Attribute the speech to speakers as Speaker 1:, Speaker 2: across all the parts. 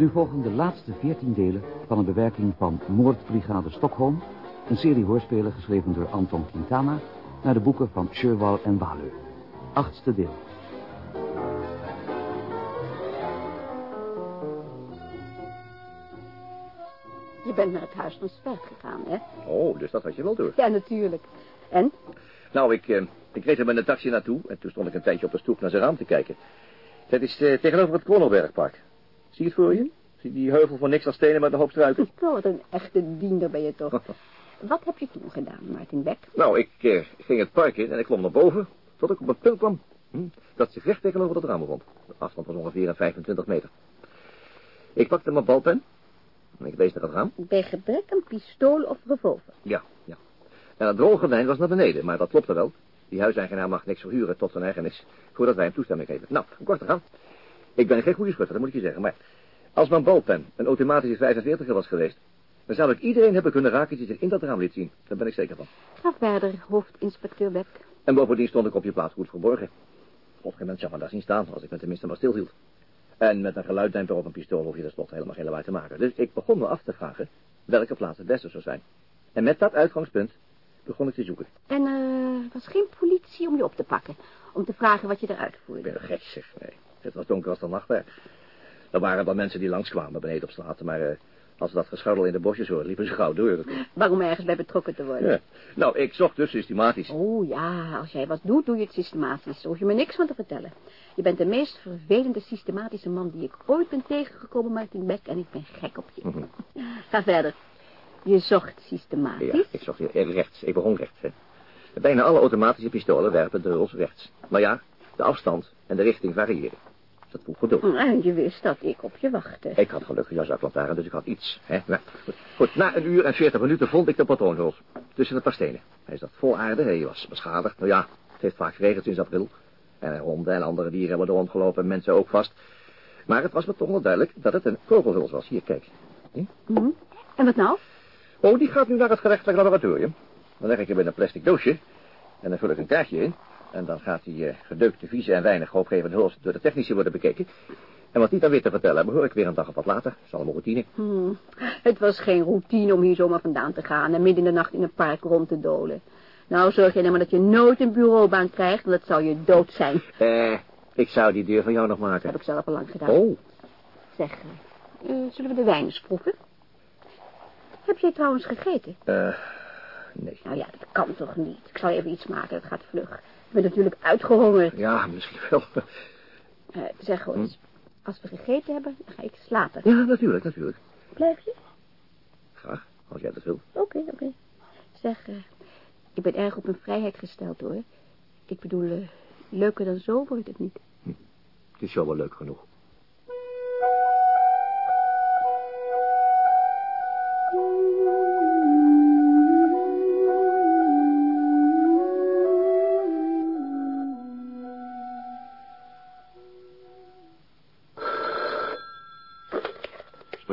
Speaker 1: Nu volgen de laatste veertien delen van een bewerking van Moordbrigade Stockholm... een serie hoorspelen geschreven door Anton Quintana... naar de boeken van Sherwal en Waleu. Achtste deel.
Speaker 2: Je bent naar het huis van Spert gegaan, hè?
Speaker 3: Oh, dus dat had je wel door.
Speaker 2: Ja, natuurlijk. En?
Speaker 3: Nou, ik, eh, ik reed er met een taxi naartoe en toen stond ik een tijdje op de stoep naar zijn raam te kijken. Dat is eh, tegenover het Kronenbergpark. Zie je het voor je? Zie die heuvel van niks als stenen met een hoop struiken?
Speaker 2: Oh, wat een echte diender ben je toch. Wat heb je toen gedaan, Martin Beck?
Speaker 3: Nou, ik eh, ging het park in en ik klom naar boven tot ik op een punt kwam. Hm, dat zich recht tegenover het raam bevond. De afstand was ongeveer een 25 meter. Ik pakte mijn balpen en ik wees naar het raam.
Speaker 2: Bij gebrek een pistool of revolver.
Speaker 3: Ja, ja. En het drooggordijn was naar beneden, maar dat klopte wel. Die huiseigenaar mag niks verhuren tot zijn eigen is, voordat wij hem toestemming geven. Nou, een korte gaan. Ik ben geen goede schutter, dat moet ik je zeggen, maar als mijn balpen een automatische 45er was geweest, dan zou ik iedereen hebben kunnen raken die zich in dat raam liet zien. Daar ben ik zeker van.
Speaker 2: Ga verder, hoofdinspecteur Beck.
Speaker 3: En bovendien stond ik op je plaats goed verborgen. Op geen moment zou me daar zien staan, als ik me tenminste maar stilhield. En met een geluiddemper op een pistool hoef je tenslotte helemaal geen lawaai te maken. Dus ik begon me af te vragen welke plaats het beste zou zijn. En met dat uitgangspunt begon ik te zoeken.
Speaker 2: En er was geen politie om je op te pakken. Om te vragen wat je eruit
Speaker 3: Ik
Speaker 2: voerde.
Speaker 3: ben gek, zeg. Nee, het was donker als dan nachtwerk. Er waren wel mensen die langskwamen beneden op straat, maar eh, als ze dat gescharrel in de bosjes hoorden, liepen ze gauw door.
Speaker 2: Waarom ergens bij betrokken te worden.
Speaker 3: Ja. Nou, ik zocht dus systematisch.
Speaker 2: Oh ja, als jij wat doet, doe je het systematisch. Daar hoef je me niks van te vertellen. Je bent de meest vervelende systematische man die ik ooit ben tegengekomen, Martin Beck, en ik ben gek op je.
Speaker 3: Mhm.
Speaker 2: Ga verder. Je zocht systematisch.
Speaker 3: Ja, ik zocht hier rechts. Ik begon rechts, hè. Bijna alle automatische pistolen werpen de ruls rechts. Maar ja, de afstand en de richting variëren. Dat voegt gedoe.
Speaker 2: En je wist dat ik op je wachtte.
Speaker 3: Ik had gelukkig jouw zaklantaarn, dus ik had iets. Hè? Nou, goed. goed, na een uur en veertig minuten vond ik de patroonhuls. Tussen een paar stenen. Hij zat vol aarde, hij was beschadigd. Nou ja, het heeft vaak geregend sinds april. En honden en andere dieren hebben er rondgelopen, mensen ook vast. Maar het was me toch wel duidelijk dat het een kogelhuls was. Hier, kijk. Hm?
Speaker 2: Mhm. En wat nou?
Speaker 3: Oh, die gaat nu naar het gerechtelijk laboratorium. Dan leg ik hem in een plastic doosje. En dan vul ik een kaartje in. En dan gaat die eh, gedeukte, vieze en weinig hoopgevende huls door de technici worden bekeken. En wat die dan weer te vertellen hebben, hoor ik weer een dag of wat later. Dat is allemaal routine.
Speaker 2: Hmm. Het was geen routine om hier zomaar vandaan te gaan en midden in de nacht in een park rond te dolen. Nou, zorg je nou maar dat je nooit een bureaubaan krijgt, want dat zou je dood zijn.
Speaker 3: Eh, ik zou die deur van jou nog
Speaker 2: Dat
Speaker 3: maken.
Speaker 2: heb ik zelf al lang gedaan.
Speaker 3: Oh,
Speaker 2: Zeg, eh, zullen we de wijn eens proeven? Heb jij trouwens gegeten?
Speaker 3: eh, nee.
Speaker 2: Nou ja, dat kan toch niet. Ik zal even iets maken, dat gaat vlug. Ik ben natuurlijk uitgehongerd.
Speaker 3: Ja, misschien wel.
Speaker 2: Eh, zeg gewoon eens, als we gegeten hebben, dan ga ik slapen.
Speaker 3: Ja, natuurlijk, natuurlijk.
Speaker 2: Blijf je?
Speaker 3: Graag, als jij dat wil.
Speaker 2: Oké, oké. Zeg, eh, ik ben erg op mijn vrijheid gesteld hoor. Ik bedoel, eh, leuker dan zo wordt het niet.
Speaker 3: Het is jou wel leuk genoeg.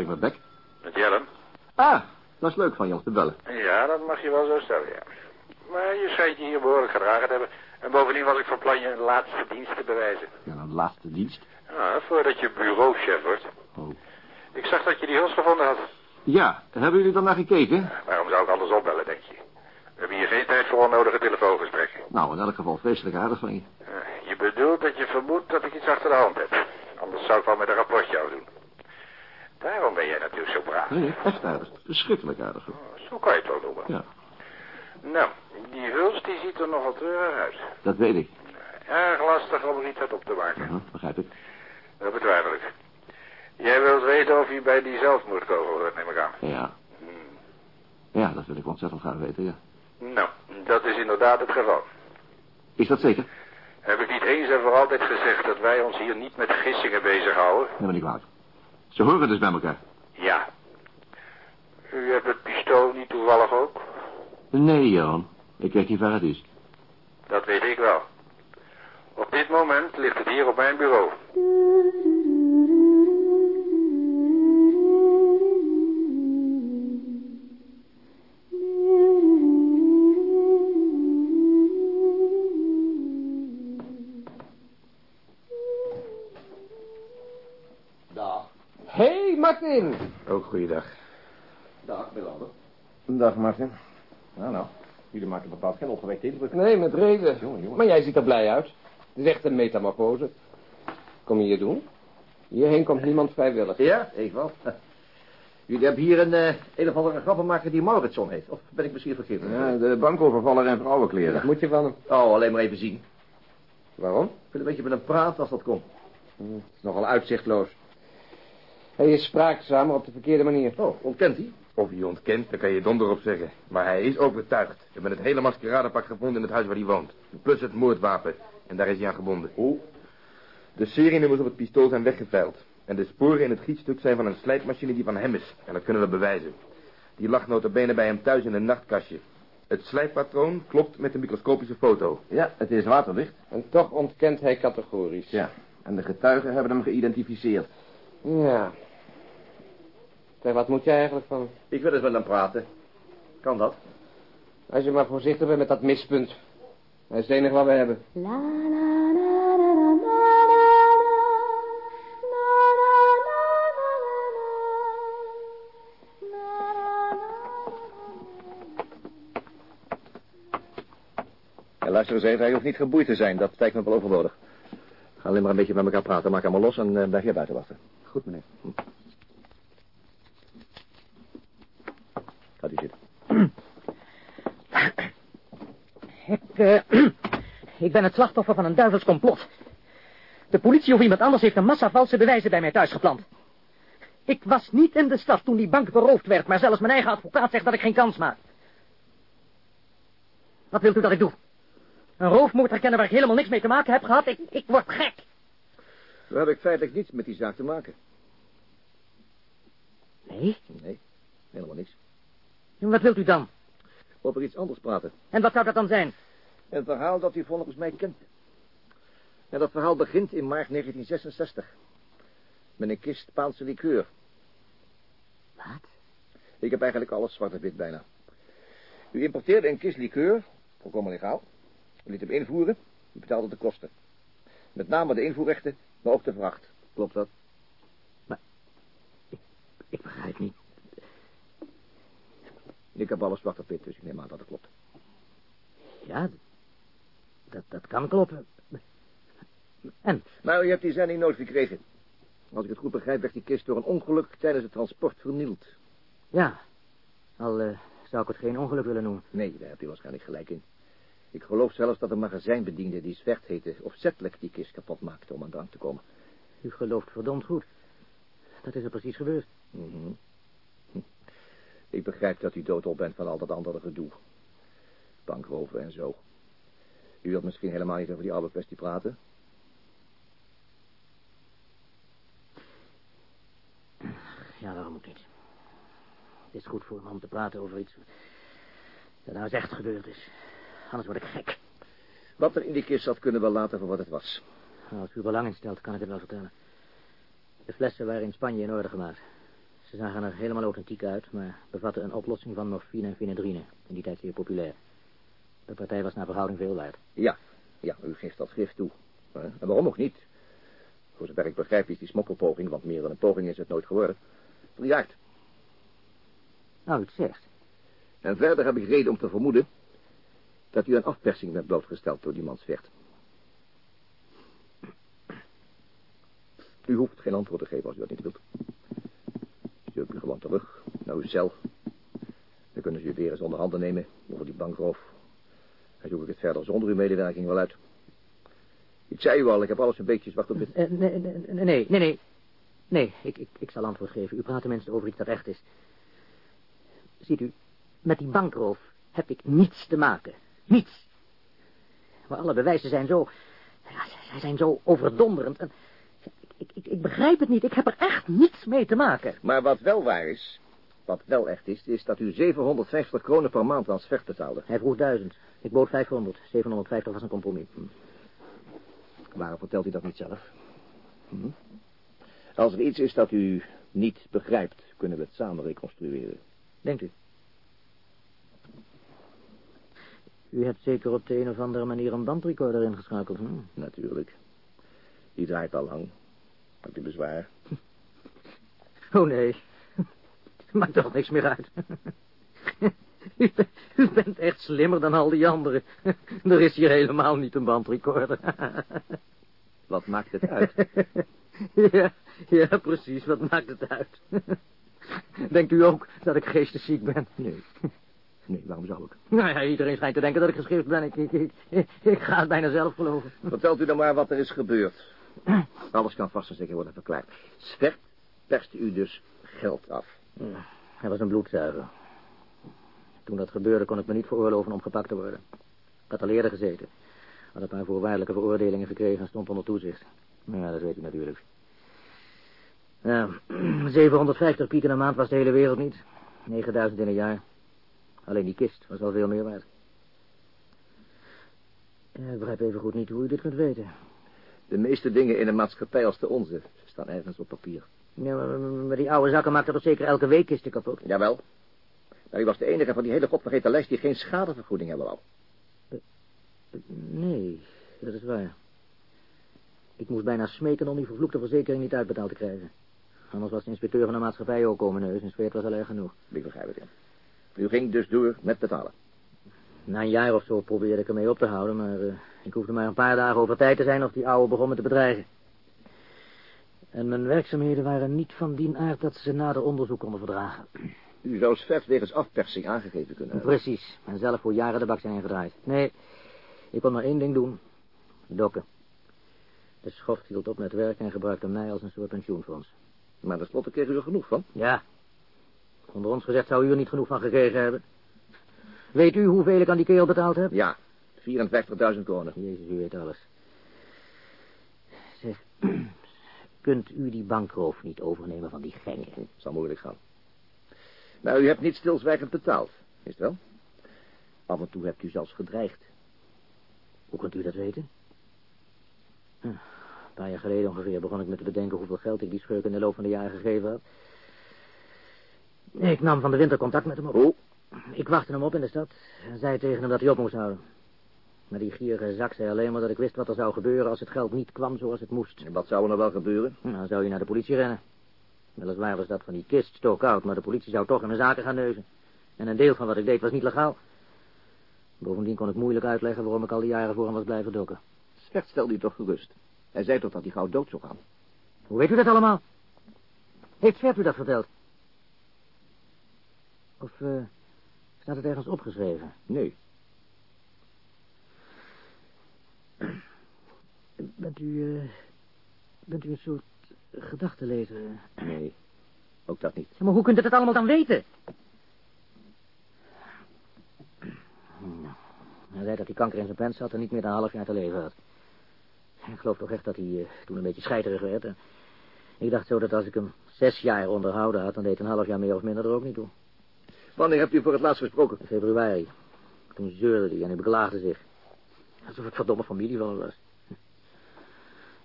Speaker 3: Met Beck.
Speaker 4: Met Jelle?
Speaker 3: Ah, dat is leuk van je om te bellen.
Speaker 4: Ja, dat mag je wel zo stellen, ja. Maar je schijnt je hier behoorlijk gedragen te hebben. En bovendien was ik van plan je een laatste dienst te bewijzen.
Speaker 3: Ja, een laatste dienst.
Speaker 4: Ja, voordat je bureauchef wordt.
Speaker 3: Oh.
Speaker 4: Ik zag dat je die huls gevonden had.
Speaker 3: Ja, hebben jullie dan naar gekeken?
Speaker 4: Waarom zou ik anders opbellen, denk je? We hebben hier geen tijd voor onnodige telefoongesprekken.
Speaker 3: Nou, in elk geval vreselijk aardig van je.
Speaker 4: Je bedoelt dat je vermoedt dat ik iets achter de hand heb. Anders zou ik wel met een rapportje afdoen. Daarom ben jij natuurlijk zo braaf.
Speaker 3: Nee, echt aardig. Verschrikkelijk aardig.
Speaker 4: Oh, Zo kan je het wel noemen.
Speaker 3: Ja,
Speaker 4: Nou, die huls die ziet er nogal treurig uit.
Speaker 3: dat weet ik.
Speaker 4: Erg lastig om er iets uit op te maken.
Speaker 3: Begrijp ik.
Speaker 4: Dat betwijfel ik. Jij wilt weten of hij bij die zelfmoordkogel hoort, neem ik aan.
Speaker 3: Ja.
Speaker 4: Hmm.
Speaker 3: Ja, dat wil ik ontzettend graag weten, ja.
Speaker 4: Nou, dat is inderdaad het geval.
Speaker 3: Is dat zeker?
Speaker 4: Heb ik niet eens en voor altijd gezegd dat wij ons hier niet met gissingen bezighouden?
Speaker 3: Me niet kwalijk. Ze horen dus bij elkaar.
Speaker 4: Ja. U hebt het pistool niet toevallig ook?
Speaker 3: Nee, Johan. Ik weet niet waar het is.
Speaker 4: Dat weet ik wel. Op dit moment ligt het hier op mijn bureau.
Speaker 5: Ook goeiedag.
Speaker 3: Dag, Melander.
Speaker 5: Dag, Martin.
Speaker 3: Nou, nou. Jullie maken bepaald geen opgewekte indruk.
Speaker 6: Nee, met reden.
Speaker 3: Jongen, jongen.
Speaker 6: Maar jij ziet er blij uit. Het is echt een metamorfose. Kom je hier doen? Hierheen komt niemand vrijwillig.
Speaker 3: Ja, ik wel. Jullie hebben hier een, eh, een of andere grappenmaker die Mauritsson heet. Of ben ik misschien vergeten?
Speaker 5: Ja, de bankovervaller en vrouwenkleren.
Speaker 6: Moet je van hem?
Speaker 3: Oh, alleen maar even zien.
Speaker 6: Waarom?
Speaker 3: Ik wil een beetje met hem praten als dat komt.
Speaker 6: Hm, Het is nogal uitzichtloos. Hij is spraakzaam, maar op de verkeerde manier.
Speaker 3: Oh, ontkent hij?
Speaker 5: Of hij ontkent, daar kan je donder op zeggen. Maar hij is overtuigd. We hebben het hele maskeradepak gevonden in het huis waar hij woont. Plus het moordwapen. En daar is hij aan gebonden.
Speaker 3: Hoe?
Speaker 5: De serienummers op het pistool zijn weggeveild. En de sporen in het gietstuk zijn van een slijpmachine die van hem is. En dat kunnen we bewijzen. Die lag notabene bij hem thuis in een nachtkastje. Het slijppatroon klopt met de microscopische foto.
Speaker 3: Ja, het is waterdicht.
Speaker 6: En toch ontkent hij categorisch.
Speaker 5: Ja, en de getuigen hebben hem geïdentificeerd.
Speaker 6: Ja. Zeg, wat moet jij eigenlijk van hem?
Speaker 3: Ik wil eens met hem praten. Kan dat?
Speaker 6: Als je maar voorzichtig bent met dat mispunt. Hij is het enige wat we hebben.
Speaker 3: Ja, luister eens even, hij hoeft niet geboeid te zijn. Dat lijkt me wel overbodig. Ga alleen maar een beetje met elkaar praten. Maak hem maar los en uh, blijf jij buiten wachten.
Speaker 1: Goed, meneer
Speaker 3: u zitten.
Speaker 7: Ik, eh, ik ben het slachtoffer van een duivels complot. De politie of iemand anders heeft een massa valse bewijzen bij mij thuis geplant. Ik was niet in de stad toen die bank beroofd werd, maar zelfs mijn eigen advocaat zegt dat ik geen kans maak. Wat wilt u dat ik doe? Een roofmoord herkennen waar ik helemaal niks mee te maken heb gehad? Ik, ik word gek.
Speaker 3: We hebben feitelijk niets met die zaak te maken.
Speaker 7: Nee?
Speaker 3: Nee, helemaal niks.
Speaker 7: En wat wilt u dan?
Speaker 3: Over iets anders praten.
Speaker 7: En wat zou dat dan zijn?
Speaker 3: Een verhaal dat u volgens mij kent. En dat verhaal begint in maart 1966. Met een kist Spaanse likeur.
Speaker 7: Wat?
Speaker 3: Ik heb eigenlijk alles zwart en wit bijna. U importeerde een kist likeur, volkomen legaal. U liet hem invoeren, u betaalde de kosten. Met name de invoerrechten, maar ook de vracht. Klopt dat?
Speaker 7: Ik begrijp niet.
Speaker 3: Ik heb alles zwart op wit, dus ik neem aan dat het klopt.
Speaker 7: Ja, dat, dat kan kloppen. En?
Speaker 3: Nou, u hebt die zending nooit gekregen. Als ik het goed begrijp, werd die kist door een ongeluk tijdens het transport vernield.
Speaker 7: Ja, al eh, zou ik het geen ongeluk willen noemen.
Speaker 3: Nee, daar hebt u waarschijnlijk gelijk in. Ik geloof zelfs dat een magazijnbediende die Zwert heette... opzettelijk die kist kapot maakte om aan drank te komen.
Speaker 7: U gelooft verdomd goed. Dat is er precies gebeurd.
Speaker 3: Mhm. Hm. Ik begrijp dat u doodop bent van al dat andere gedoe. Bankroven en zo. U wilt misschien helemaal niet over die oude kwestie praten?
Speaker 7: Ja, waarom ook niet? Het is goed voor me om te praten over iets dat nou eens echt gebeurd is. Anders word ik gek.
Speaker 3: Wat er in die kist zat, kunnen we laten voor wat het was.
Speaker 7: Nou, als u belang instelt, kan ik het wel vertellen. De flessen waren in Spanje in orde gemaakt. Ze zagen er helemaal authentiek uit, maar bevatten een oplossing van morfine en vinedrine. In die tijd zeer populair. De partij was naar verhouding veel waard.
Speaker 3: Ja, ja, u geeft dat gift toe. Hè? En waarom ook niet? Voor zover ik begrijp is die smokkelpoging, want meer dan een poging is het nooit geworden, verjaard.
Speaker 7: Nou, u het zegt.
Speaker 3: En verder heb ik reden om te vermoeden dat u een afpersing bent blootgesteld door die man Zwert. U hoeft geen antwoord te geven als u dat niet wilt. Stuur u gewoon terug naar uw cel. Dan kunnen ze u weer eens onder handen nemen over die bankroof. Zoek ik het verder zonder uw medewerking wel uit. Ik zei u al, ik heb alles een beetje zwart op wit.
Speaker 7: Eh, nee, nee, nee, nee, nee, nee. Ik, ik, ik zal antwoord geven. U praat tenminste over iets dat echt is. Ziet u, met die bankroof heb ik niets te maken. Niets. Maar alle bewijzen zijn zo... Ja, zij zijn zo overdonderend. En, ik, ik, ik begrijp het niet. Ik heb er echt niets mee te maken.
Speaker 3: Maar wat wel waar is, wat wel echt is, is dat u 750 kronen per maand aan Svert betaalde.
Speaker 7: Hij vroeg duizend. Ik bood 500. 750 was een compromis.
Speaker 3: Waarom vertelt u dat niet zelf? Hm? Als er iets is dat u niet begrijpt, kunnen we het samen reconstrueren.
Speaker 7: Denkt u? U hebt zeker op de een of andere manier een bandrecorder ingeschakeld, hm?
Speaker 3: Natuurlijk. Die draait al lang. Hebt u bezwaar?
Speaker 7: Oh, nee. Maakt toch niks meer uit. U, bent- u bent echt slimmer dan al die anderen. Er is hier helemaal niet een bandrecorder.
Speaker 3: Wat maakt het uit?
Speaker 7: Ja, ja, precies. Wat maakt het uit? Denkt u ook dat ik geestesziek ben?
Speaker 3: Nee. Nee, waarom zou ik?
Speaker 7: Nou ja, iedereen schijnt te denken dat ik geschrift ben. Ik, ik, ik ga het bijna zelf geloven.
Speaker 3: Vertelt u dan maar wat er is gebeurd. Alles kan vast en zeker worden verklaard. Svert perste u dus geld af.
Speaker 7: Hij was een bloedzuiger. Toen dat gebeurde kon ik me niet veroorloven om gepakt te worden. Ik had al eerder gezeten. Had een paar voorwaardelijke veroordelingen gekregen en stond onder toezicht. Nou Ja, dat weet u natuurlijk. Ja, 750 pieken een maand was de hele wereld niet. 9000 in een jaar. Alleen die kist was al veel meer waard. Ik begrijp even goed niet hoe u dit kunt weten.
Speaker 3: De meeste dingen in een maatschappij als de onze staan ergens op papier.
Speaker 7: Ja, maar, die oude zakken maakten toch zeker elke week kisten kapot?
Speaker 3: Jawel. Maar u was de enige van die hele godvergeten lijst die geen schadevergoeding hebben wou.
Speaker 7: Nee, dat is waar. Ik moest bijna smeken om die vervloekte verzekering niet uitbetaald te krijgen. Anders was de inspecteur van de maatschappij ook komen neus en zweert was al erg genoeg.
Speaker 3: Ik begrijp het, ja. U ging dus door met betalen.
Speaker 7: Na een jaar of zo probeerde ik ermee op te houden, maar eh, ik hoefde maar een paar dagen over tijd te zijn of die oude begon me te bedreigen. En mijn werkzaamheden waren niet van die aard dat ze nader onderzoek konden verdragen.
Speaker 3: U zou Svert wegens afpersing aangegeven kunnen hebben.
Speaker 7: Precies, en zelf voor jaren de bak zijn ingedraaid. Nee, ik kon maar één ding doen. Dokken. De schoft hield op met werk en gebruikte mij als een soort pensioenfonds.
Speaker 3: Maar tenslotte kreeg u er genoeg van.
Speaker 7: Ja. Onder ons gezegd zou u er niet genoeg van gekregen hebben. Weet u hoeveel ik aan die kerel betaald heb?
Speaker 3: Ja, 54.000 kronen.
Speaker 7: Jezus, u weet alles. Zeg, kunt u die bankroof niet overnemen van die gekken?
Speaker 3: Zal moeilijk gaan. Maar u hebt niet stilzwijgend betaald, is het wel? Af en toe hebt u zelfs gedreigd.
Speaker 7: Hoe kunt u dat weten? Hm, Een paar jaar geleden ongeveer begon ik me te bedenken hoeveel geld ik die schurk in de loop van de jaren gegeven had. Ik nam van de winter contact met hem op.
Speaker 3: Hoe?
Speaker 7: Ik wachtte hem op in de stad en zei tegen hem dat hij op moest houden. Maar die gierige zak zei alleen maar dat ik wist wat er zou gebeuren als het geld niet kwam zoals het moest.
Speaker 3: En wat zou er nou wel gebeuren?
Speaker 7: Nou, Dan zou je naar de politie rennen. Weliswaar was dat van die kist stokoud, maar de politie zou toch in mijn zaken gaan neuzen. En een deel van wat ik deed was niet legaal. Bovendien kon ik moeilijk uitleggen waarom ik al die jaren voor hem was blijven dokken.
Speaker 3: Svert stelde u toch gerust. Hij zei toch dat hij gauw dood zou gaan.
Speaker 7: Hoe weet u dat allemaal? Heeft Vert u dat verteld? Of eh, staat het ergens opgeschreven?
Speaker 3: Nee.
Speaker 7: Bent u, eh, bent u een soort gedachtenlezer?
Speaker 3: Nee. Ook dat niet.
Speaker 7: Ja, maar hoe kunt u dat allemaal dan weten? Nou, Hij zei dat hij kanker in zijn pens had en niet meer dan een half jaar te leven had. Ik geloof toch echt dat hij eh, toen een beetje scheiterig werd. En ik dacht zo dat als ik hem zes jaar onderhouden had, dan deed een half jaar meer of minder er ook niet toe.
Speaker 3: Wanneer hebt u voor het laatst gesproken?
Speaker 7: In februari. Toen zeurde hij en hij beklaagde zich. Alsof het verdomme familie van hem was.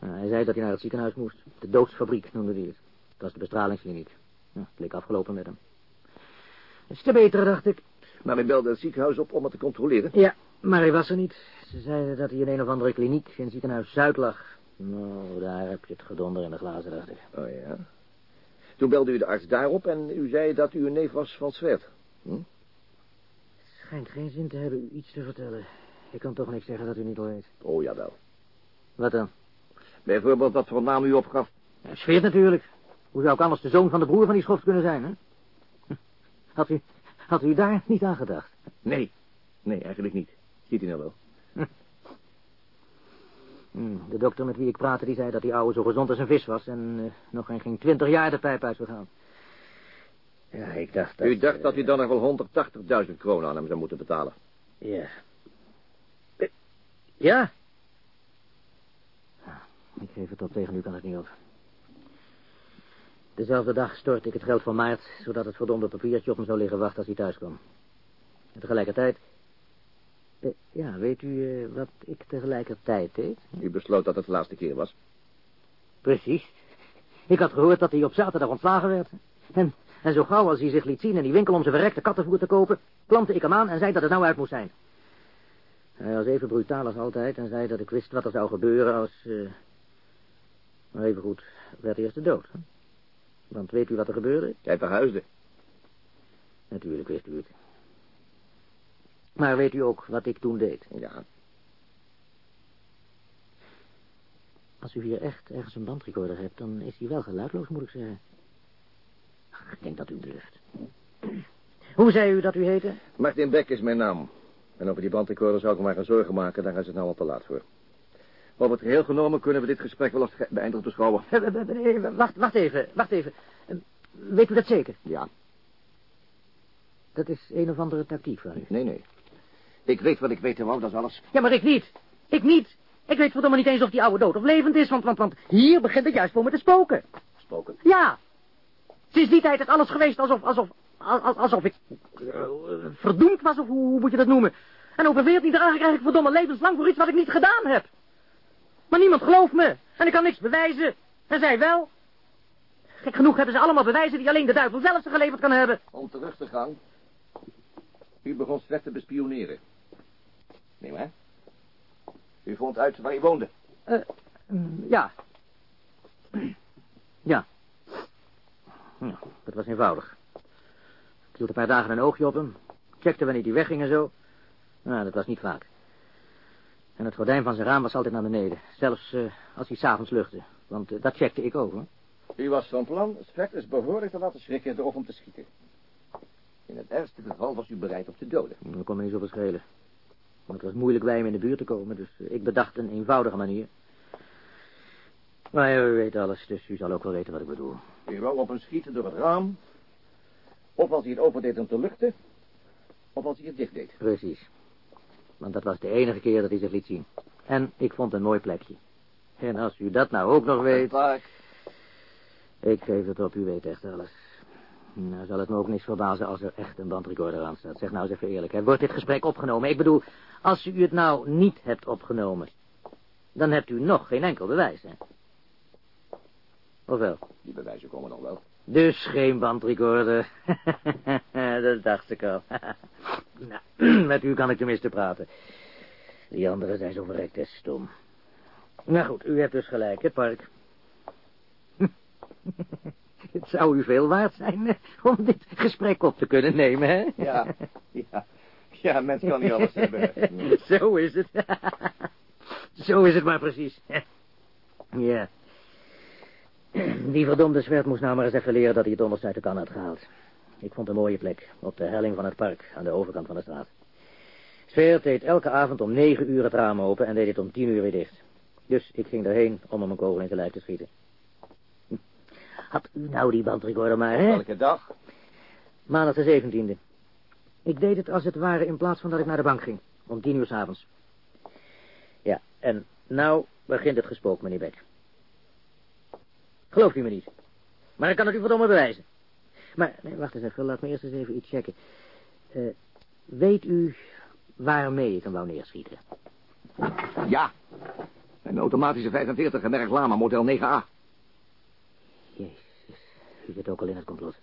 Speaker 7: Hij zei dat hij naar het ziekenhuis moest. De doodsfabriek noemde hij het. Dat was de bestralingskliniek. Nou, het bleek afgelopen met hem. Het is te beter, dacht ik.
Speaker 3: Maar men belde het ziekenhuis op om het te controleren.
Speaker 7: Ja, maar hij was er niet. Ze zeiden dat hij in een of andere kliniek in het ziekenhuis Zuid lag. Nou, daar heb je het gedonder in de glazen, dacht ik.
Speaker 3: Oh ja. Toen belde u de arts daarop en u zei dat u een neef was van Svert. Hm?
Speaker 7: Het schijnt geen zin te hebben u iets te vertellen. Ik kan toch niks zeggen dat u niet al weet.
Speaker 3: Oh, jawel.
Speaker 7: Wat dan?
Speaker 3: Bijvoorbeeld wat voor naam u opgaf.
Speaker 7: Ja, Sfeert natuurlijk. Hoe zou ik anders de zoon van de broer van die schoft kunnen zijn, hè? Had u, had u daar niet aan gedacht?
Speaker 3: Nee. Nee, eigenlijk niet. Ziet u nou wel.
Speaker 7: Hm, de dokter met wie ik praatte, die zei dat die oude zo gezond als een vis was... en eh, nog geen, geen twintig jaar de pijp uit zou gaan. Ja, ik dacht dat...
Speaker 3: U dacht dat
Speaker 7: eh,
Speaker 3: u dan nog wel 180.000 kronen aan hem zou moeten betalen.
Speaker 7: Ja. Eh, Ja? Ik geef het op, tegen u kan het niet op. Dezelfde dag stortte ik het geld van Maart, zodat het verdomde papiertje op hem zou liggen wachten als hij thuis kwam. En tegelijkertijd... Eh, ja, weet u eh, wat ik tegelijkertijd deed?
Speaker 3: U besloot dat het de laatste keer was.
Speaker 7: Precies. Ik had gehoord dat hij op zaterdag ontslagen werd. En, en zo gauw als hij zich liet zien in die winkel om zijn verrekte kattenvoer te kopen, klampte ik hem aan en zei dat het nou uit moest zijn. Hij was even brutaal als altijd en zei dat ik wist wat er zou gebeuren als... eh Maar even goed, werd eerst de dood. hè? Want weet u wat er gebeurde?
Speaker 3: Jij verhuisde.
Speaker 7: Natuurlijk wist u het. Maar weet u ook wat ik toen deed?
Speaker 3: Ja.
Speaker 7: Als u hier echt ergens een bandrecorder hebt, dan is hij wel geluidloos, moet ik zeggen. Ach, ik denk dat u bluft. Hoe zei u dat u heette?
Speaker 3: Martin Beck is mijn naam. En over die bandrecorder zou ik maar gaan zorgen maken, daar is het nou al te laat voor. Over het geheel genomen kunnen we dit gesprek wel als beëindigd beschouwen.
Speaker 7: Eh, eh, eh, Wacht, wacht even, wacht even. Weet u dat zeker?
Speaker 3: Ja.
Speaker 7: Dat is een of andere tactiek van u.
Speaker 3: Nee, nee. Ik weet wat ik weten wou, dat is alles.
Speaker 7: Ja, maar ik niet. Ik niet. Ik weet verdomme niet eens of die oude dood of levend is, want, want, want hier begint het juist voor me te spoken.
Speaker 3: Spoken.
Speaker 7: Ja. Sinds die tijd is alles geweest alsof, alsof, al- alsof ik verdoemd was, of hoe, hoe moet je dat noemen? En over veertien dagen krijg ik verdomme levenslang voor iets wat ik niet gedaan heb. Maar niemand gelooft me. En ik kan niks bewijzen. En zij wel. Gek genoeg hebben ze allemaal bewijzen die alleen de duivel zelf ze geleverd kan hebben.
Speaker 3: Om terug te gaan. U begon slecht te bespioneren. Nee, maar. U vond uit waar je woonde.
Speaker 7: Eh, mm, ja. Ja. Ja, dat was eenvoudig. Ik hield een paar dagen een oogje op hem. Checkte wanneer hij wegging en zo. Nou, dat was niet vaak. En het gordijn van zijn raam was altijd naar beneden. Zelfs eh, als hij s'avonds luchtte. Want eh, dat checkte ik ook, hoor.
Speaker 3: U was van plan Spectres behoorlijk te laten schrikken door om te schieten. In het ergste geval was u bereid op te doden.
Speaker 7: Dat kon me niet zoveel schelen. Want het was moeilijk bij hem in de buurt te komen, dus eh, ik bedacht een eenvoudige manier. Maar ja, u weet alles, dus u zal ook wel weten wat ik bedoel.
Speaker 3: U wou op hem schieten door het raam. Of als hij het opendeed om te luchten. Of als hij het dicht deed.
Speaker 7: Precies. Want dat was de enige keer dat hij zich liet zien. En ik vond een mooi plekje. En als u dat nou ook nog weet... Ik geef het op, u weet echt alles. Nou zal het me ook niks verbazen als er echt een bandrecorder aan staat. Zeg nou eens even eerlijk, hè. wordt dit gesprek opgenomen? Ik bedoel, als u het nou niet hebt opgenomen... dan hebt u nog geen enkel bewijs, hè? Of wel?
Speaker 3: Die bewijzen komen nog wel.
Speaker 7: Dus geen bandrecorder. dat dacht ik al. nou, met u kan ik tenminste praten. Die anderen zijn zo verrekt en stom. Nou goed, u hebt dus gelijk, hè, Park. Het zou u veel waard zijn eh, om dit gesprek op te kunnen nemen, hè?
Speaker 3: Ja, ja. Ja, mens kan niet alles hebben.
Speaker 7: Zo is het. Zo is het maar precies. Ja. Die verdomde zwert moest nou maar eens even leren dat hij het onderste uit de kan had gehaald. Ik vond een mooie plek, op de helling van het park, aan de overkant van de straat. Sveert deed elke avond om negen uur het raam open en deed het om tien uur weer dicht. Dus ik ging daarheen om hem een kogel in zijn lijf te schieten. Had u nou die bandrecorder maar, hè?
Speaker 3: Welke dag?
Speaker 7: Maandag de zeventiende. Ik deed het als het ware in plaats van dat ik naar de bank ging. Om tien uur s'avonds. Ja, en nou begint het gesprook, meneer Beck. Gelooft u me niet? Maar ik kan het u verdomme bewijzen. Maar, nee, wacht eens even. Laat me eerst eens even iets checken. Eh, weet u waarmee ik hem wou neerschieten?
Speaker 3: Ja. Een automatische 45 gemerkt Lama, model 9A.
Speaker 7: Jezus, u zit ook al in het complot.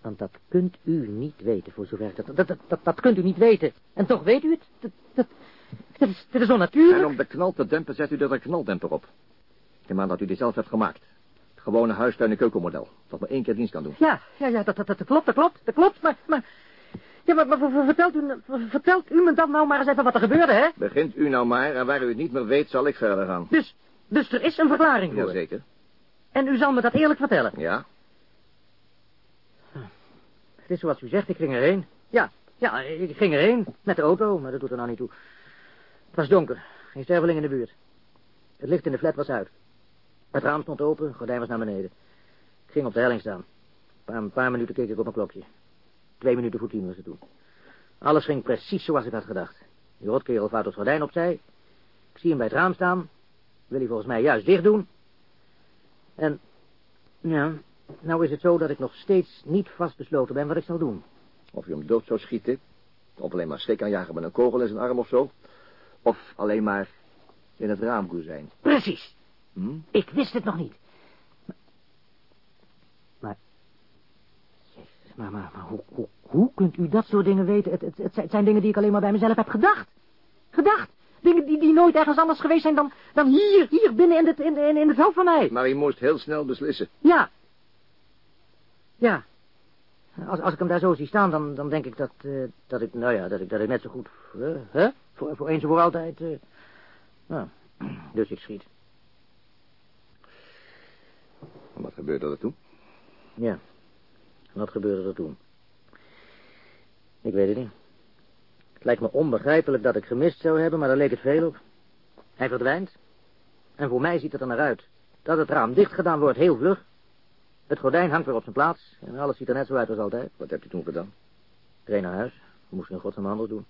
Speaker 7: Want dat kunt u niet weten, voor zover. Dat, dat, dat, dat kunt u niet weten. En toch weet u het. Dat, dat, dat, is, dat is onnatuurlijk.
Speaker 3: En om de knal te dempen zet u er een knaldemper op. Neem aan dat u die zelf hebt gemaakt. Het gewone huistuin- en keukenmodel. Dat maar één keer dienst kan doen.
Speaker 7: Ja, ja, ja, dat, dat, dat klopt, dat klopt, dat klopt. Maar, maar, ja, maar, maar, maar vertelt, u, vertelt u me dan nou maar eens even wat er gebeurde, hè?
Speaker 3: Begint u nou maar, en waar u het niet meer weet, zal ik verder gaan.
Speaker 7: Dus, dus er is een verklaring voor.
Speaker 3: Jazeker.
Speaker 7: En u zal me dat eerlijk vertellen.
Speaker 3: Ja?
Speaker 7: Het is zoals u zegt, ik ging erheen. Ja, ja, ik ging erheen. Met de auto, maar dat doet er nou niet toe. Het was donker, geen sterveling in de buurt. Het licht in de flat was uit. Het raam stond open, het gordijn was naar beneden. Ik ging op de helling staan. Een paar, een paar minuten keek ik op mijn klokje. Twee minuten voor tien was het toen. Alles ging precies zoals ik had gedacht. Die rotkerel vaart het gordijn opzij. Ik zie hem bij het raam staan. Wil hij volgens mij juist dicht doen. En, ja, nou is het zo dat ik nog steeds niet vastbesloten ben wat ik zal doen.
Speaker 3: Of u hem dood zou schieten. Of alleen maar schrik aanjagen met een kogel in zijn arm of zo. Of alleen maar in het raamkozijn.
Speaker 7: Precies.
Speaker 3: Hm?
Speaker 7: Ik wist het nog niet. Maar, maar, maar, hoe, hoe, hoe kunt u dat soort dingen weten? Het, het, het zijn- het zijn dingen die ik alleen maar bij mezelf heb gedacht. Gedacht. Dingen die, die nooit ergens anders geweest zijn dan, dan hier, hier binnen in het, in, in, in het hoofd van mij.
Speaker 3: Maar u moest heel snel beslissen.
Speaker 7: Ja. Ja. Als, als ik hem daar zo zie staan, dan, dan denk ik dat, eh, dat ik, nou ja, dat ik, dat ik net zo goed, eh, hè? Voor, voor eens en voor altijd, eh, nou, dus ik schiet.
Speaker 3: En wat gebeurde er toen?
Speaker 7: Ja. Wat gebeurde er toen? Ik weet het niet. Het lijkt me onbegrijpelijk dat ik gemist zou hebben, maar daar leek het veel op. Hij verdwijnt. En voor mij ziet het er naar uit dat het raam dicht gedaan wordt, heel vlug. Het gordijn hangt weer op zijn plaats en alles ziet er net zo uit als altijd.
Speaker 3: Wat heb je toen gedaan?
Speaker 7: Ik reed naar huis. Moest in godsnaam anders doen.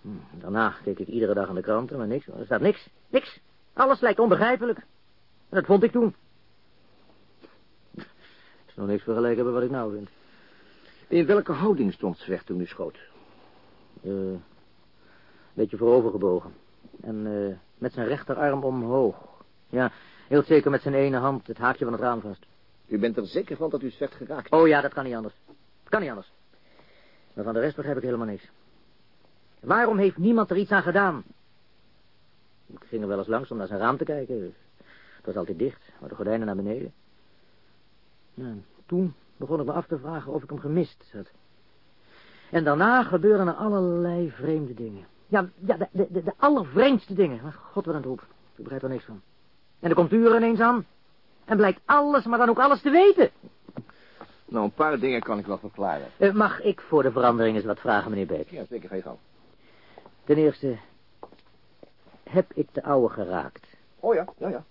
Speaker 7: Hm, Daarna keek ik iedere dag aan de kranten, maar niks. Er staat niks. Niks. Alles lijkt onbegrijpelijk. En dat vond ik toen. Het is nog niks vergeleken met wat ik nou vind.
Speaker 3: In welke houding stond Zwerg toen u schoot?
Speaker 7: Een Eh, beetje voorovergebogen. En eh, met zijn rechterarm omhoog. Ja, heel zeker met zijn ene hand het haakje van het raam vast.
Speaker 3: U bent er zeker van dat u Zwerg geraakt
Speaker 7: Oh ja, dat kan niet anders. Dat kan niet anders. Maar van de rest begrijp ik helemaal niks. Waarom heeft niemand er iets aan gedaan? Ik ging er wel eens langs om naar zijn raam te kijken. Het was altijd dicht, maar de gordijnen naar beneden. Nou, toen begon ik me af te vragen of ik hem gemist had. En daarna gebeurden er allerlei vreemde dingen. Ja, ja de, de, de, de allervreemdste dingen. Maar god, wat een troep. Ik begrijp er niks van. En dan komt u er ineens aan. En blijkt alles, maar dan ook alles te weten.
Speaker 3: Nou, een paar dingen kan ik wel verklaren.
Speaker 7: Eh, mag ik voor de verandering eens wat vragen, meneer Beek?
Speaker 3: Ja, zeker, ga je gang.
Speaker 7: Ten eerste, heb ik de ouwe geraakt?
Speaker 3: Oh ja, ja, ja.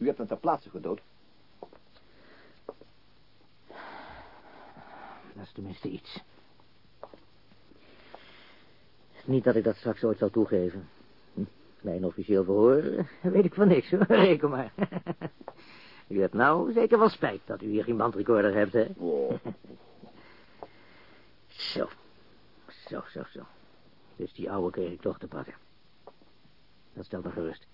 Speaker 3: U hebt hem ter plaatse gedood.
Speaker 7: Dat is tenminste iets. Niet dat ik dat straks ooit zal toegeven. Hm, Bij een officieel verhoor weet ik van niks, hoor. Reken maar. U hebt nou zeker wel spijt dat u hier geen bandrecorder hebt, hè?
Speaker 3: Oh.
Speaker 7: Zo. Zo, zo, zo. Dus die ouwe kreeg ik toch te pakken. Dat stelt me gerust.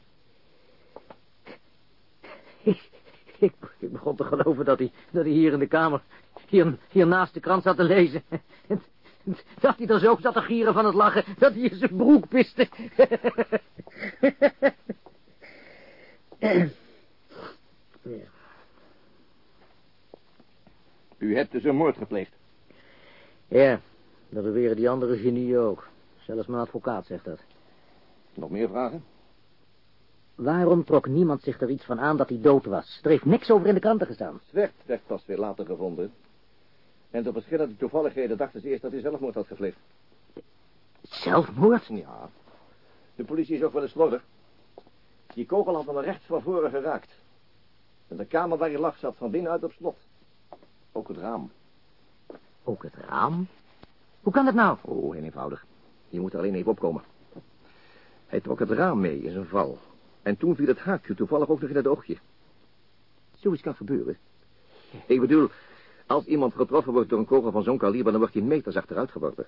Speaker 7: Ik, begon te geloven dat hij, dat hij hier in de kamer, hier, hier naast de krant zat te lezen. Dat hij er zo zat te gieren van het lachen, dat hij in zijn broek piste. Ja.
Speaker 3: U hebt dus een moord gepleegd.
Speaker 7: Ja, dat beweren die andere genieën ook. Zelfs mijn advocaat zegt dat.
Speaker 3: Nog meer vragen?
Speaker 7: Waarom trok niemand zich er iets van aan dat hij dood was? Er heeft niks over in de kranten gestaan.
Speaker 3: Zwerg werd pas weer later gevonden. En door verschillende toevalligheden dachten ze eerst dat hij zelfmoord had gepleegd.
Speaker 7: Zelfmoord?
Speaker 3: Ja. De politie is ook wel eens slordig. Die kogel had hem rechts van voren geraakt. En de kamer waar hij lag zat van binnenuit op slot. Ook het raam.
Speaker 7: Ook het raam? Hoe kan dat nou?
Speaker 3: Oh, heel eenvoudig. Je moet er alleen even opkomen. Hij trok het raam mee in zijn val. En toen viel het haakje toevallig ook nog in het oogje. Zoiets kan gebeuren. Ik bedoel, als iemand getroffen wordt door een kogel van zo'n kaliber... dan wordt hij meters achteruit geworpen.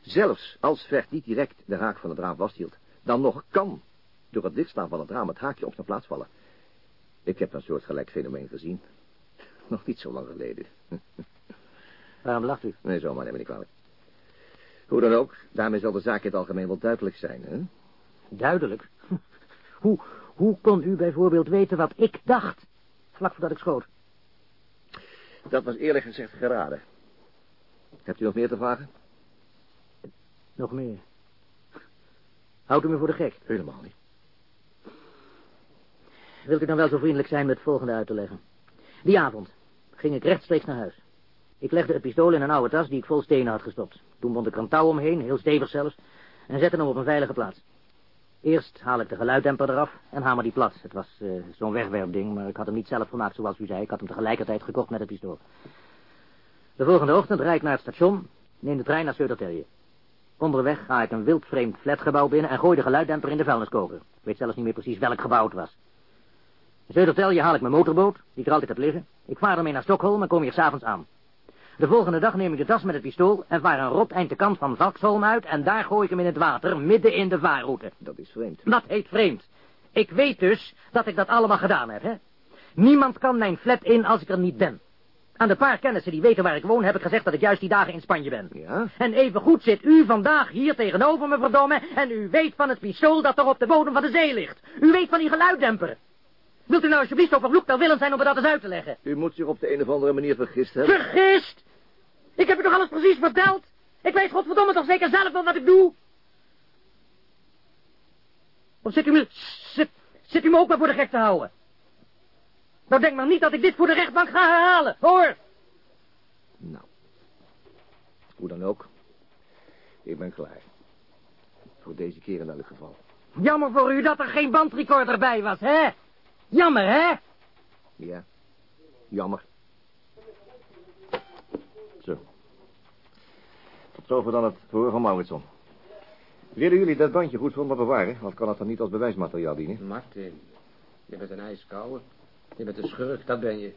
Speaker 3: Zelfs als Vert niet direct de haak van het raam vasthield... dan nog kan door het dichtstaan van het raam het haakje op zijn plaats vallen. Ik heb een soortgelijk fenomeen gezien. Nog niet zo lang geleden.
Speaker 7: Waarom lacht u?
Speaker 3: Nee, zomaar neem me niet kwalijk. Hoe dan ook, daarmee zal de zaak in het algemeen wel duidelijk zijn, hè?
Speaker 7: Duidelijk. Hoe, hoe kon u bijvoorbeeld weten wat ik dacht, vlak voordat ik schoot?
Speaker 3: Dat was eerlijk gezegd geraden. Hebt u nog meer te vragen?
Speaker 7: Nog meer. Houdt u me voor de gek?
Speaker 3: Helemaal niet.
Speaker 7: Wilt u dan wel zo vriendelijk zijn me het volgende uit te leggen? Die avond ging ik rechtstreeks naar huis. Ik legde het pistool in een oude tas die ik vol stenen had gestopt. Toen bond ik er een touw omheen, heel stevig zelfs, en zette hem op een veilige plaats. Eerst haal ik de geluiddemper eraf en hamer die plat. Het was eh, zo'n wegwerpding, maar ik had hem niet zelf gemaakt zoals u zei. Ik had hem tegelijkertijd gekocht met het pistool. De volgende ochtend rijd ik naar het station, neem de trein naar Södertälje. Onderweg ga ik een wildvreemd flatgebouw binnen en gooi de geluiddemper in de vuilniskoker. Ik weet zelfs niet meer precies welk gebouw het was. In Södertälje haal ik mijn motorboot, die ik er altijd heb liggen. Ik vaar ermee naar Stockholm en kom hier s'avonds aan. De volgende dag neem ik de tas met het pistool en vaar een rot eind de kant van Vaxholm uit en daar gooi ik hem in het water, midden in de vaarroute.
Speaker 3: Dat is vreemd.
Speaker 7: Dat heet vreemd. Ik weet dus dat ik dat allemaal gedaan heb, hè. Niemand kan mijn flat in als ik er niet ben. Aan de paar kennissen die weten waar ik woon, heb ik gezegd dat ik juist die dagen in Spanje ben.
Speaker 3: Ja?
Speaker 7: En evengoed zit u vandaag hier tegenover me, verdomme, en u weet van het pistool dat er op de bodem van de zee ligt. U weet van die geluiddemper. Wilt u nou alsjeblieft zo vervloekt willen zijn om me dat eens uit te leggen?
Speaker 3: U moet zich op de een of andere manier vergist hebben.
Speaker 7: Vergist? Ik heb u toch alles precies verteld? Ik weet godverdomme toch zeker zelf wel wat ik doe? Of zit u me, zit, zit u me ook maar voor de gek te houden? Nou denk maar niet dat ik dit voor de rechtbank ga herhalen, hoor.
Speaker 3: Nou, hoe dan ook. Ik ben klaar. Voor deze keer in elk geval.
Speaker 7: Jammer voor u dat er geen bandrecorder bij was, hè? Jammer, hè?
Speaker 3: Ja, jammer. Zo. Tot zover dan het verhoor van Mauritson. Willen jullie dat bandje goed voor me bewaren? Want kan het dan niet als bewijsmateriaal dienen?
Speaker 6: Martin, je bent een ijskouwe. Je bent een schurk, dat ben je.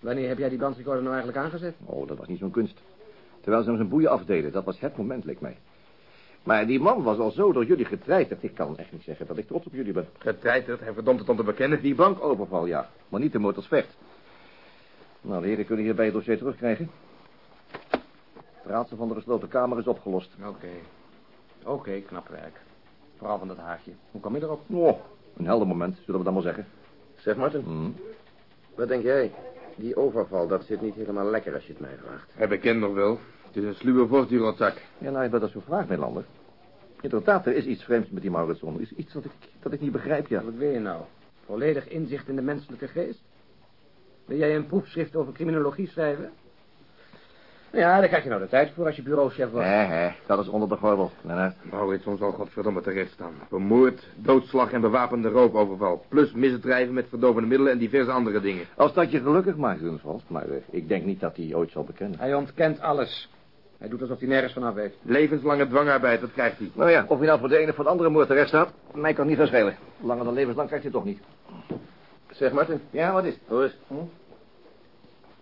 Speaker 6: Wanneer heb jij die bandrecorder nou eigenlijk aangezet?
Speaker 3: Oh, dat was niet zo'n kunst. Terwijl ze hem zijn boeien afdeden. Dat was het moment, leek mij. Maar die man was al zo door jullie getreiterd. Ik kan echt niet zeggen dat ik trots op jullie ben.
Speaker 5: Getreiterd, hij verdomd het om te bekennen.
Speaker 3: Die bankoverval, ja. Maar niet de moord als vecht. Nou, de heren kunnen hierbij het dossier terugkrijgen. Het raadsel van de gesloten kamer is opgelost.
Speaker 6: Oké. Oké, knap werk. Vooral van dat haakje. Hoe kom je erop?
Speaker 3: Oh, een helder moment, zullen we dan maar zeggen.
Speaker 8: Zeg, Martin,
Speaker 3: Hm.
Speaker 8: wat denk jij? Die overval, dat zit niet helemaal lekker als je het mij vraagt.
Speaker 5: Hij bekent nog wel. Het is een sluwe vorst, die rotzak.
Speaker 3: Ja, nou, dat is zo vraag, Nederlander. Inderdaad, er is iets vreemds met die Mauritsson. Er is iets dat ik, dat ik niet begrijp, ja.
Speaker 6: Wat wil je nou? Volledig inzicht in de menselijke geest? Wil jij een proefschrift over criminologie schrijven? Ja, daar krijg je nou de tijd voor als je bureauchef wordt.
Speaker 3: Hè, hè, dat is onder de gordel.
Speaker 5: Mauritson zal godverdomme terecht staan. Vermoord, doodslag en bewapende roofoverval. Plus misdrijven met verdovende middelen en diverse andere dingen.
Speaker 3: Als dat je gelukkig maakt, Gunsveld. Maar eh, ik denk niet dat hij ooit zal bekennen.
Speaker 6: Hij ontkent alles. Hij doet alsof hij nergens vanaf weet.
Speaker 5: Levenslange dwangarbeid, dat krijgt hij.
Speaker 3: Nou ja, of hij nou voor de ene of voor de andere moord terecht staat, mij kan niet gaan schelen. Langer dan levenslang krijgt hij toch niet.
Speaker 8: Zeg, Martin,
Speaker 3: Ja, wat is het?
Speaker 8: hoor eens.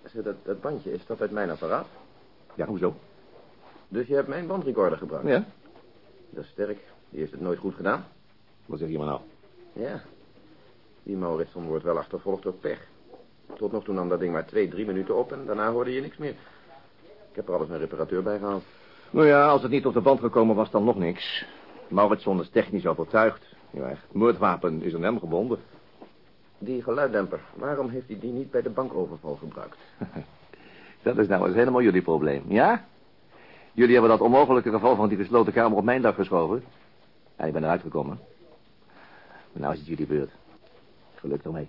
Speaker 8: Zeg, dat, dat bandje, is dat uit mijn apparaat?
Speaker 3: Ja, hoezo?
Speaker 8: Dus je hebt mijn bandrecorder gebruikt?
Speaker 3: Ja.
Speaker 8: Dat is sterk. Die heeft het nooit goed gedaan.
Speaker 3: Wat zeg je maar nou?
Speaker 8: Ja. Die Mauritson wordt wel achtervolgd door pech. Tot nog toe nam dat ding maar twee, drie minuten op en daarna hoorde je niks meer. Ik heb er alles een reparateur bij gehaald.
Speaker 3: Nou ja, als het niet op de band gekomen was, dan nog niks. Mauritson is technisch overtuigd. Ja, het moordwapen is aan hem gebonden.
Speaker 8: Die geluiddemper, waarom heeft hij die niet bij de bankoverval gebruikt?
Speaker 3: Dat is nou eens helemaal jullie probleem, ja? Jullie hebben dat onmogelijke geval van die gesloten kamer op mijn dag geschoven. Ja, ik ben eruit gekomen. Maar nou is het jullie beurt. Geluk ermee.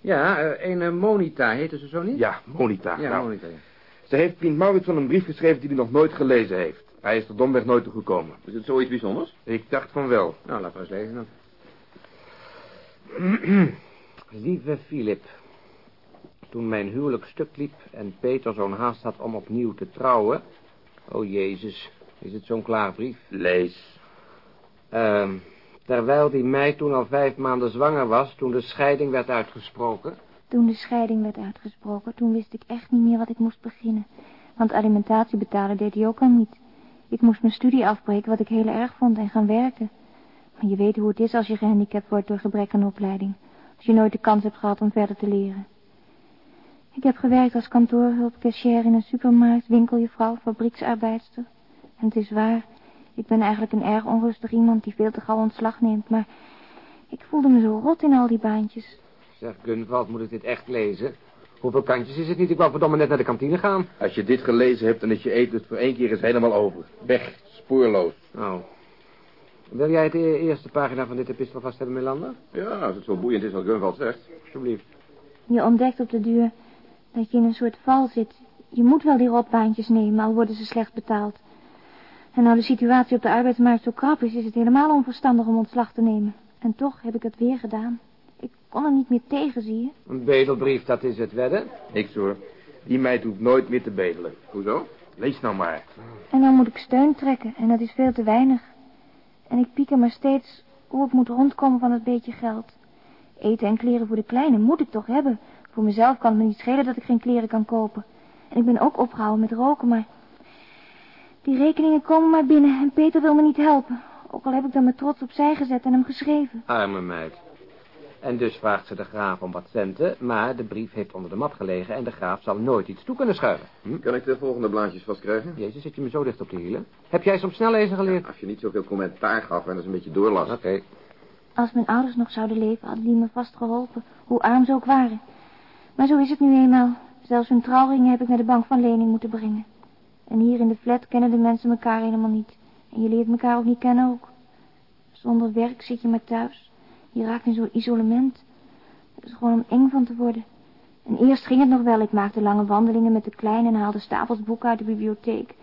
Speaker 5: ja,
Speaker 6: eh, een eh, Monita heette ze zo niet?
Speaker 5: Ja, Monita.
Speaker 6: Ja,
Speaker 5: nou,
Speaker 6: Monita. ja.
Speaker 5: Ze heeft vriend Mauritson een brief geschreven die hij nog nooit gelezen heeft. Hij is er domweg nooit toe gekomen.
Speaker 8: Is het zoiets bijzonders?
Speaker 5: Ik dacht van wel.
Speaker 6: Nou, laten we eens lezen dan. Lieve Filip, toen mijn huwelijk stuk liep en Peter zo'n haast had om opnieuw te trouwen... Oh, Jezus, is het zo'n klaar brief?
Speaker 5: Lees.
Speaker 6: Ehm, terwijl die meid toen al vijf maanden zwanger was, toen de scheiding werd uitgesproken...
Speaker 9: Toen de scheiding werd uitgesproken, toen wist ik echt niet meer wat ik moest beginnen. Want alimentatie betalen deed hij ook al niet. Ik moest mijn studie afbreken, wat ik heel erg vond, en gaan werken. Maar je weet hoe het is als je gehandicapt wordt door gebrek aan opleiding. Als je nooit de kans hebt gehad om verder te leren. Ik heb gewerkt als kantoorhulp, cashier in een supermarkt, winkeljuffrouw, fabrieksarbeidster. En het is waar, ik ben eigenlijk een erg onrustig iemand die veel te gauw ontslag neemt, maar ik voelde me zo rot in al die baantjes.
Speaker 6: Zeg, Gunvald, moet ik dit echt lezen? Hoeveel kantjes is het niet? Ik wou verdomme net naar de kantine gaan.
Speaker 5: Als je dit gelezen hebt, dan is je eten het voor één keer eens helemaal over. Weg, spoorloos.
Speaker 6: Oh. Wil jij het e- eerste pagina van dit epistel vast hebben, Melander?
Speaker 8: Ja, als het zo boeiend is als Gunvald zegt.
Speaker 6: Alsjeblieft.
Speaker 9: Je ontdekt op de duur dat je in een soort val zit. Je moet wel die rotbaantjes nemen, al worden ze slecht betaald. En nou de situatie op de arbeidsmarkt zo krap is, is het helemaal onverstandig om ontslag te nemen. En toch heb ik het weer gedaan. Ik kon er niet meer tegen, zie je.
Speaker 6: Een bedelbrief, dat is het, wedden?
Speaker 5: Niks hoor. Die meid hoeft nooit meer te bedelen.
Speaker 8: Hoezo?
Speaker 5: Lees nou maar.
Speaker 9: En dan moet ik steun trekken, en dat is veel te weinig. En ik pieker maar steeds hoe ik moet rondkomen van het beetje geld. Eten en kleren voor de kleine moet ik toch hebben. Voor mezelf kan het me niet schelen dat ik geen kleren kan kopen. En ik ben ook opgehouden met roken, maar... Die rekeningen komen maar binnen en Peter wil me niet helpen. Ook al heb ik dan met trots opzij gezet en hem geschreven.
Speaker 6: Arme meid. En dus vraagt ze de graaf om wat centen, maar de brief heeft onder de mat gelegen en de graaf zal nooit iets toe kunnen schuiven. Hm?
Speaker 8: Kan ik de volgende blaadjes vastkrijgen?
Speaker 6: Jezus, zit je me zo dicht op de hielen? Heb jij soms snellezen geleerd?
Speaker 8: Als je niet zoveel commentaar gaf en dat is een beetje doorlast.
Speaker 6: Oké.
Speaker 9: Als mijn ouders nog zouden leven, hadden die me vast geholpen, hoe arm ze ook waren. Maar zo is het nu eenmaal. Zelfs hun trouwringen heb ik naar de bank van lening moeten brengen. En hier in de flat kennen de mensen elkaar helemaal niet. En je leert elkaar ook niet kennen ook. Zonder werk zit je maar thuis. Je raakt in zo'n isolement. Het is gewoon om eng van te worden. En eerst ging het nog wel. Ik maakte lange wandelingen met de kleine en haalde stapels boeken uit de bibliotheek.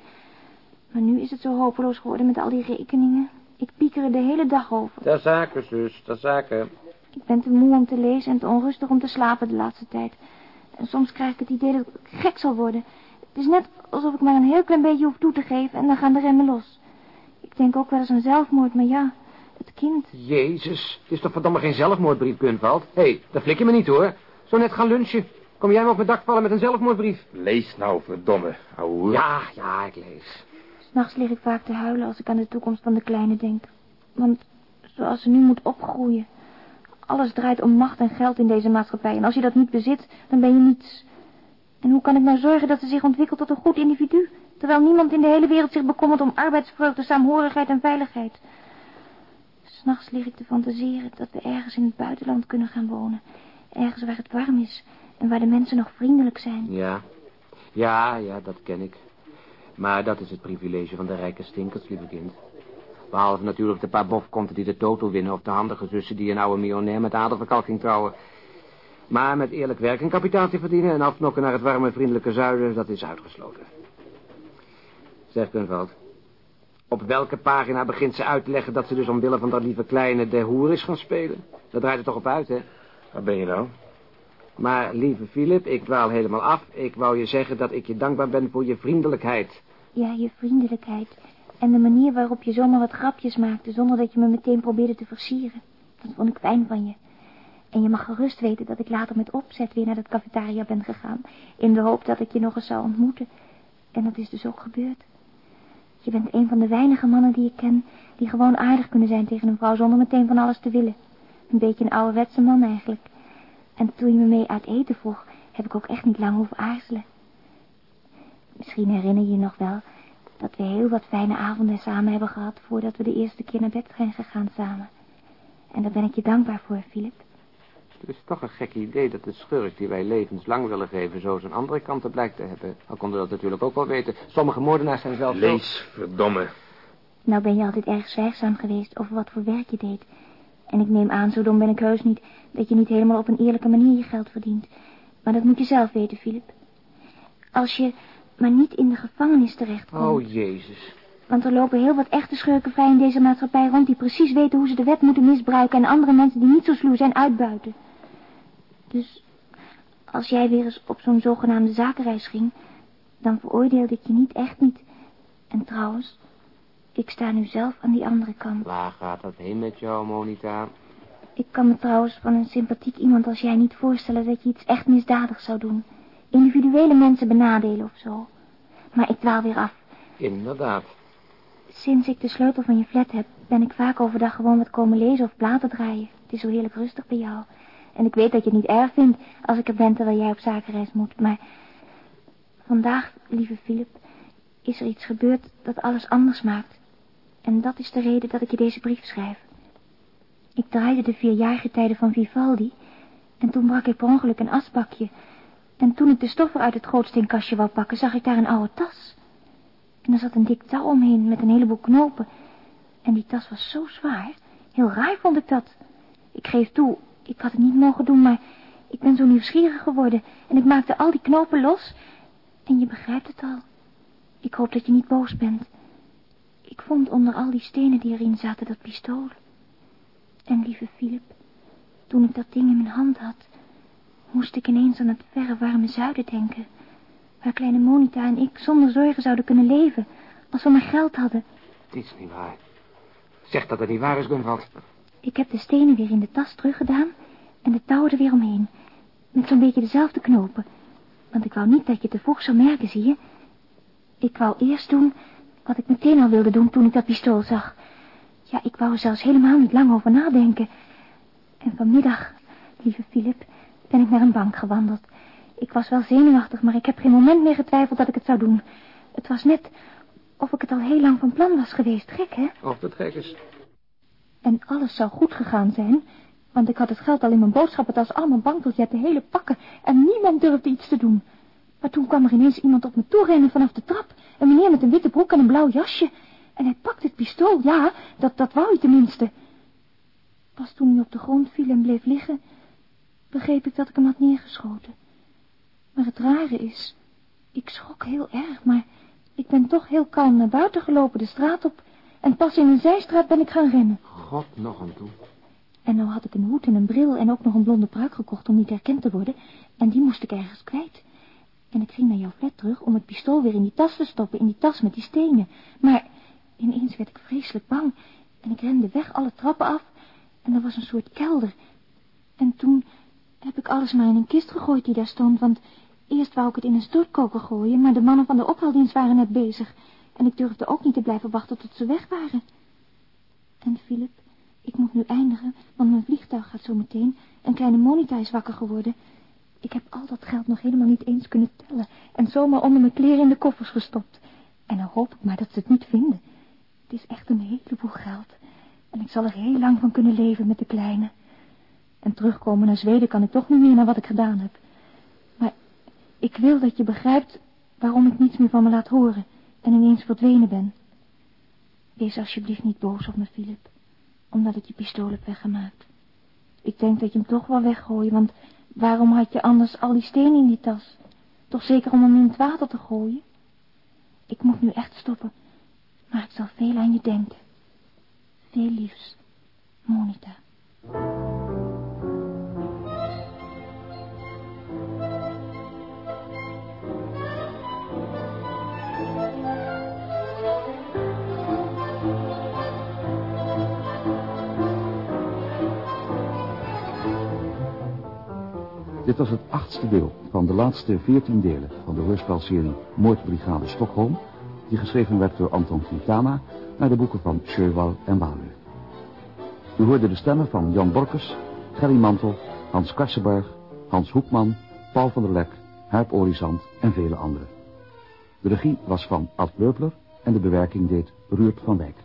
Speaker 9: Maar nu is het zo hopeloos geworden met al die rekeningen. Ik pieker er de hele dag over.
Speaker 6: Ter zake, zus, ter zake.
Speaker 9: Ik ben te moe om te lezen en te onrustig om te slapen de laatste tijd. En soms krijg ik het idee dat ik gek zal worden. Het is net alsof ik maar een heel klein beetje hoef toe te geven en dan gaan de remmen los. Ik denk ook wel eens aan zelfmoord, maar ja, het kind.
Speaker 6: Jezus, het is toch verdomme geen zelfmoordbrief, Gunvald? Hé, hey, dat flik je me niet, hoor. Zo net gaan lunchen. Kom jij me op mijn dak vallen met een zelfmoordbrief?
Speaker 5: Lees nou, verdomme, ouwe.
Speaker 6: Ja, ja, ik lees.
Speaker 9: S'nachts lig ik vaak te huilen als ik aan de toekomst van de kleine denk. Want zoals ze nu moet opgroeien. Alles draait om macht en geld in deze maatschappij. En als je dat niet bezit, dan ben je niets. En hoe kan ik nou zorgen dat ze zich ontwikkelt tot een goed individu? Terwijl niemand in de hele wereld zich bekommert om arbeidsvreugde, saamhorigheid en veiligheid. S'nachts lig ik te fantaseren dat we ergens in het buitenland kunnen gaan wonen. Ergens waar het warm is en waar de mensen nog vriendelijk zijn.
Speaker 6: Ja, ja, ja, dat ken ik. Maar dat is het privilege van de rijke stinkers, lieve kind. Behalve natuurlijk de paar bofkonten die de toto winnen... of de handige zussen die een oude miljonair met aderverkalking trouwen. Maar met eerlijk werk een kapitaaltje verdienen... en afnokken naar het warme, vriendelijke zuiden, dat is uitgesloten. Zeg, Kunveld. Op welke pagina begint ze uit te leggen... dat ze dus omwille van dat lieve kleine de hoer is gaan spelen? Dat draait er toch op uit, hè?
Speaker 5: Waar ben je nou?
Speaker 6: Maar, lieve Philip, ik dwaal helemaal af. Ik wou je zeggen dat ik je dankbaar ben voor je vriendelijkheid.
Speaker 9: Ja, je vriendelijkheid. En de manier waarop je zomaar wat grapjes maakte... zonder dat je me meteen probeerde te versieren. Dat vond ik fijn van je. En je mag gerust weten dat ik later met opzet weer naar dat cafetaria ben gegaan... in de hoop dat ik je nog eens zou ontmoeten. En dat is dus ook gebeurd. Je bent een van de weinige mannen die ik ken... die gewoon aardig kunnen zijn tegen een vrouw zonder meteen van alles te willen. Een beetje een ouderwetse man eigenlijk. En toen je me mee uit eten vroeg... heb ik ook echt niet lang hoeven aarzelen. Misschien herinner je je nog wel dat we heel wat fijne avonden samen hebben gehad... voordat we de eerste keer naar bed zijn gegaan samen. En daar ben ik je dankbaar voor, Philip.
Speaker 6: Het is toch een gek idee dat de schurk die wij levenslang willen geven... zo zijn andere kanten blijkt te hebben. Al konden we dat natuurlijk ook wel weten. Sommige moordenaars zijn zelfs
Speaker 5: Lees, verdomme.
Speaker 9: Nou ben je altijd erg zwijgzaam geweest over wat voor werk je deed. En ik neem aan, zo dom ben ik heus niet... dat je niet helemaal op een eerlijke manier je geld verdient. Maar dat moet je zelf weten, Philip. Als je maar niet in de gevangenis terechtkomt...
Speaker 6: Oh, Jezus.
Speaker 9: Want er lopen heel wat echte schurken vrij in deze maatschappij rond... die precies weten hoe ze de wet moeten misbruiken... en andere mensen die niet zo sluw zijn uitbuiten. Dus als jij weer eens op zo'n zogenaamde zakenreis ging... dan veroordeelde ik je niet, echt niet. En trouwens, ik sta nu zelf aan die andere kant.
Speaker 6: Waar gaat dat heen met jou, Monita?
Speaker 9: Ik kan me trouwens van een sympathiek iemand als jij niet voorstellen... dat je iets echt misdadigs zou doen. Individuele mensen benadelen of zo. Maar ik dwaal weer af.
Speaker 6: Inderdaad.
Speaker 9: Sinds ik de sleutel van je flat heb, ben ik vaak overdag gewoon wat komen lezen of platen draaien. Het is zo heerlijk rustig bij jou. En ik weet dat je het niet erg vindt als ik er ben terwijl jij op zakenreis moet. Maar vandaag, lieve Philip, is er iets gebeurd dat alles anders maakt. En dat is de reden dat ik je deze brief schrijf. Ik draaide de vierjarige tijden van Vivaldi en toen brak ik per ongeluk een asbakje. En toen ik de stoffer uit het grootsteenkastje wou pakken, zag ik daar een oude tas. En er zat een dik touw omheen met een heleboel knopen. En die tas was zo zwaar. Heel raar vond ik dat. Ik geef toe, ik had het niet mogen doen, maar ik ben zo nieuwsgierig geworden. En ik maakte al die knopen los. En je begrijpt het al. Ik hoop dat je niet boos bent. Ik vond onder al die stenen die erin zaten dat pistool. En lieve Philip, toen ik dat ding in mijn hand had, moest ik ineens aan het verre warme zuiden denken. Waar kleine Monita en ik zonder zorgen zouden kunnen leven, als we maar geld hadden.
Speaker 6: Het is niet waar. Zeg dat het niet waar is, Gunvald.
Speaker 9: Ik heb de stenen weer in de tas teruggedaan en de touwen er weer omheen. Met zo'n beetje dezelfde knopen. Want ik wou niet dat je te vroeg zou merken, zie je. Ik wou eerst doen wat ik meteen al wilde doen toen ik dat pistool zag. Ja, ik wou er zelfs helemaal niet lang over nadenken. En vanmiddag, lieve Philip, ben ik naar een bank gewandeld. Ik was wel zenuwachtig, maar ik heb geen moment meer getwijfeld dat ik het zou doen. Het was net of ik het al heel lang van plan was geweest. Gek, hè?
Speaker 6: Of dat gek is.
Speaker 9: En alles zou goed gegaan zijn, want ik had het geld al in mijn boodschappentas, al mijn bankbiljetten, hele pakken, en niemand durfde iets te doen. Maar toen kwam er ineens iemand op me toe rennen vanaf de trap, een meneer met een witte broek en een blauw jasje. En hij pakte het pistool, ja, dat, dat wou hij tenminste. Pas toen hij op de grond viel en bleef liggen, begreep ik dat ik hem had neergeschoten. Maar het rare is, ik schrok heel erg, maar ik ben toch heel kalm naar buiten gelopen de straat op. En pas in een zijstraat ben ik gaan rennen.
Speaker 6: God nog aan toe.
Speaker 9: En nou had ik een hoed en een bril en ook nog een blonde pruik gekocht om niet herkend te worden. En die moest ik ergens kwijt. En ik ging naar jouw flat terug om het pistool weer in die tas te stoppen, in die tas met die stenen. Maar ineens werd ik vreselijk bang. En ik rende weg alle trappen af. En er was een soort kelder. En toen heb ik alles maar in een kist gegooid die daar stond, want eerst wou ik het in een stortkoker gooien, maar de mannen van de ophaaldienst waren net bezig. En ik durfde ook niet te blijven wachten tot ze weg waren. En Philip, ik moet nu eindigen, want mijn vliegtuig gaat zo meteen. Een kleine Monica is wakker geworden. Ik heb al dat geld nog helemaal niet eens kunnen tellen. En zomaar onder mijn kleren in de koffers gestopt. En dan hoop ik maar dat ze het niet vinden. Het is echt een heleboel geld. En ik zal er heel lang van kunnen leven met de kleine. En terugkomen naar Zweden kan ik toch niet meer naar wat ik gedaan heb. Maar ik wil dat je begrijpt waarom ik niets meer van me laat horen en ineens verdwenen ben. Wees alsjeblieft niet boos op me, Philip, omdat ik je pistool heb weggemaakt. Ik denk dat je hem toch wel weggooien, want waarom had je anders al die stenen in die tas? Toch zeker om hem in het water te gooien? Ik moet nu echt stoppen, maar ik zal veel aan je denken. Veel liefs, Monica.
Speaker 1: Dit was het achtste deel van de laatste veertien delen van de hoorspelserie Moordbrigade Stockholm, die geschreven werd door Anton Quintana naar de boeken van Sjöwal en Walu. U hoorde de stemmen van Jan Borkes, Gerry Mantel, Hans Karsenberg, Hans Hoekman, Paul van der Lek, Huip Orizant en vele anderen. De regie was van Ad Leupler en de bewerking deed Ruurt van Wijk.